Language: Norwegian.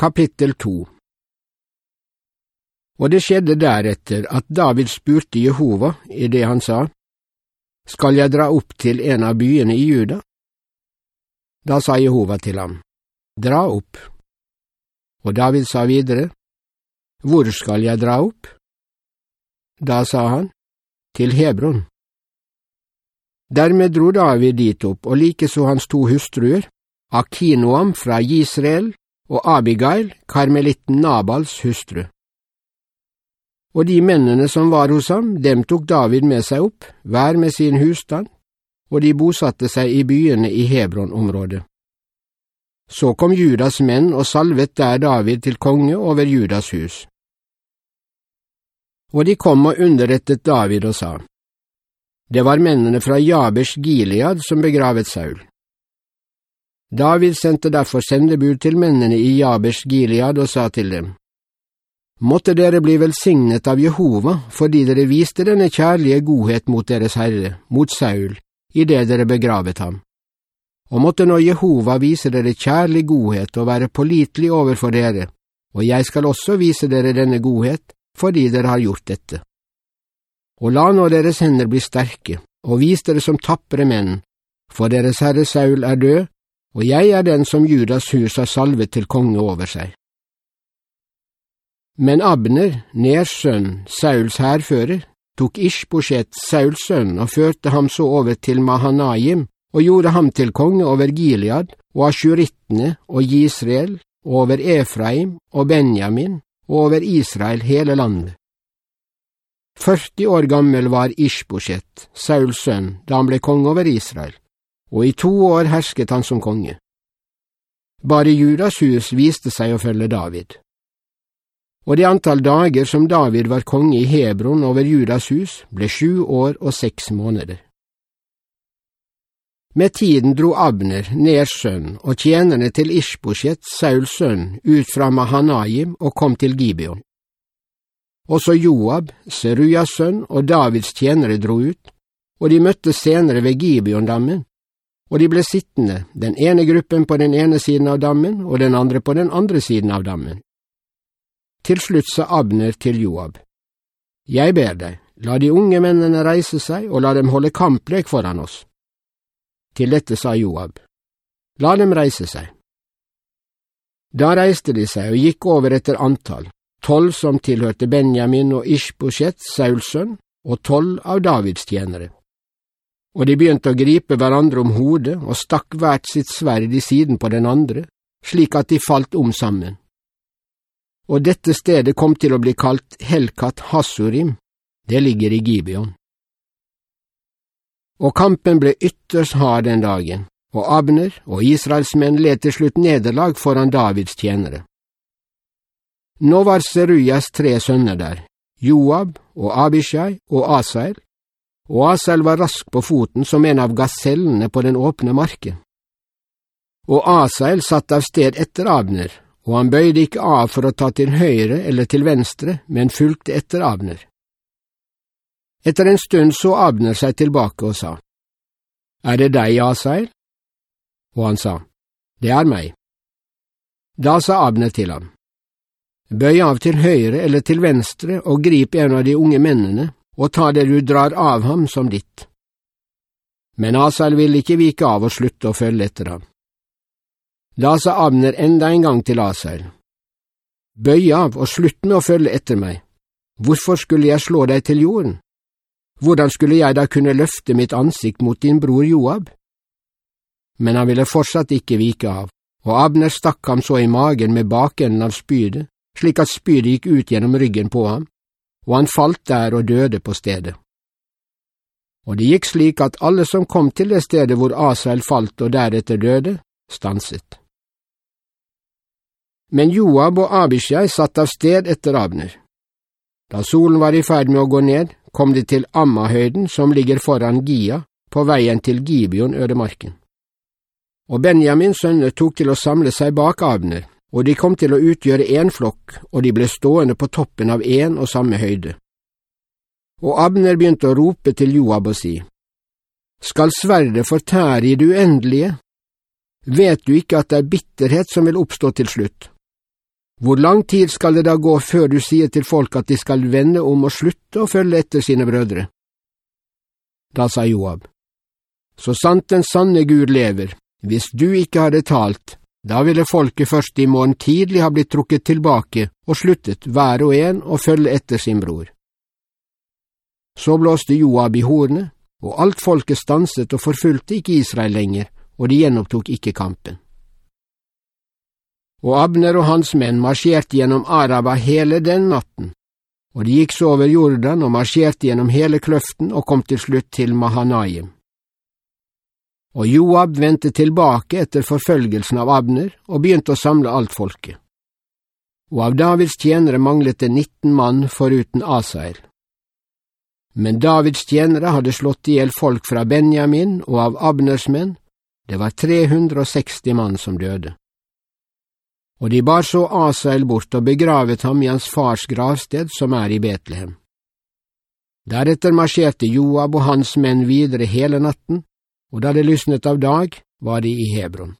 Kapittel 2 Og det skjedde deretter at David spurte Jehova i det han sa, Skal jeg dra opp til en av byene i Juda? Da sa Jehova til ham, Dra opp. Og David sa videre, Hvor skal jeg dra opp? Da sa han, Til Hebron. Dermed dro David dit opp, og likeså hans to hustruer, Akinoam fra Israel og Abigail, karmelitten Nabals hustru. Og de mennene som var hos ham, dem tok David med seg opp, hver med sin husstand, og de bosatte seg i byene i Hebron-området. Så kom Judas menn og salvet der David til konge over Judas hus. Og de kom og underrettet David og sa, Det var mennene fra Jabers Gilead som begravet Saul. David sendte derfor sendebud til mennene i Jabers Gilead og sa til dem, Måtte dere bli velsignet av Jehova fordi dere viste denne kjærlige godhet mot deres Herre, mot Saul, i det dere begravet ham. Og måtte nå Jehova vise dere kjærlig godhet og være pålitelig overfor dere, og jeg skal også vise dere denne godhet fordi dere har gjort dette. Og la nå deres hender bli sterke, og vis dere som tapre menn, for deres herre Saul er død, og jeg er den som Judas hus har salvet til konge over seg. Men Abner, Ners sønn, Sauls hærfører, tok Ishbosjet, Sauls sønn, og førte ham så over til Mahanaim, og gjorde ham til konge over Gilead og asjurittene og Israel, og over Efraim og Benjamin, og over Israel hele landet. 40 år gammel var Ishbosjet, Sauls sønn, da han ble konge over Israel, og i to år hersket han som konge. Bare Judas hus viste seg å følge David og det antall dager som David var konge i Hebron over Judas hus, ble sju år og seks måneder. Med tiden dro Abner, Ners sønn, og tjenerne til Ishbosjet, Sauls sønn, ut fra Mahanaim og kom til Gibeon. Også Joab, Serujas sønn, og Davids tjenere dro ut, og de møttes senere ved Gibeondammen, og de ble sittende, den ene gruppen på den ene siden av dammen og den andre på den andre siden av dammen. Til slutt sa Abner til Joab, Jeg ber deg, la de unge mennene reise seg og la dem holde kamplek foran oss. Til dette sa Joab, La dem reise seg. Da reiste de seg og gikk over etter antall, tolv som tilhørte Benjamin og Ishbosjet, Sauls sønn, og tolv av Davids tjenere. Og de begynte å gripe hverandre om hodet og stakk hvert sitt sverd i siden på den andre, slik at de falt om sammen og dette stedet kom til å bli kalt Helkat Hasurim, det ligger i Gibeon. Og kampen ble ytterst hard den dagen, og Abner og Israels menn led til slutt nederlag foran Davids tjenere. Nå var Serujas tre sønner der, Joab og Abishai og Asael, og Asael var rask på foten som en av gasellene på den åpne marken. Og Asael satt av sted etter Abner og han bøyde ikke av for å ta til høyre eller til venstre, men fulgte etter Abner. Etter en stund så Abner seg tilbake og sa, Er det deg, Asael? Og han sa, Det er meg. Da sa Abner til ham, Bøy av til høyre eller til venstre og grip en av de unge mennene, og ta det du drar av ham som ditt. Men Asael ville ikke vike av og slutte å følge etter ham. Da sa Abner enda en gang til Asael, Bøy av og slutt med å følge etter meg. Hvorfor skulle jeg slå deg til jorden? Hvordan skulle jeg da kunne løfte mitt ansikt mot din bror Joab? Men han ville fortsatt ikke vike av, og Abner stakk ham så i magen med bakenden av spydet, slik at spydet gikk ut gjennom ryggen på ham, og han falt der og døde på stedet. Og det gikk slik at alle som kom til det stedet hvor Asael falt og deretter døde, stanset. Men Joab og Abishai satt av sted etter Abner. Da solen var i ferd med å gå ned, kom de til Ammahøyden som ligger foran Gia, på veien til Gibeon ødemarken. Og Benjamins sønner tok til å samle seg bak Abner, og de kom til å utgjøre én flokk, og de ble stående på toppen av én og samme høyde. Og Abner begynte å rope til Joab og si, Skal sverdet fortære i det uendelige? Vet du ikke at det er bitterhet som vil oppstå til slutt? Hvor lang tid skal det da gå før du sier til folk at de skal vende om og slutte å følge etter sine brødre? Da sa Joab, Så sant den sanne Gud lever, hvis du ikke hadde talt, da ville folket først i morgen tidlig ha blitt trukket tilbake og sluttet hver og en å følge etter sin bror. Så blåste Joab i hornet, og alt folket stanset og forfulgte ikke Israel lenger, og de gjenopptok ikke kampen. Og Abner og hans menn marsjerte gjennom Araba hele den natten, og de gikk så over Jordan og marsjerte gjennom hele kløften og kom til slutt til Mahanaim. Og Joab vendte tilbake etter forfølgelsen av Abner og begynte å samle alt folket. Og av Davids tjenere manglet det 19 mann foruten Asael. Men Davids tjenere hadde slått i hjel folk fra Benjamin og av Abners menn, det var 360 mann som døde. Og de bar så Asael bort og begravet ham i hans fars gravsted som er i Betlehem. Deretter marsjerte Joab og hans menn videre hele natten, og da det lysnet av dag, var de i Hebron.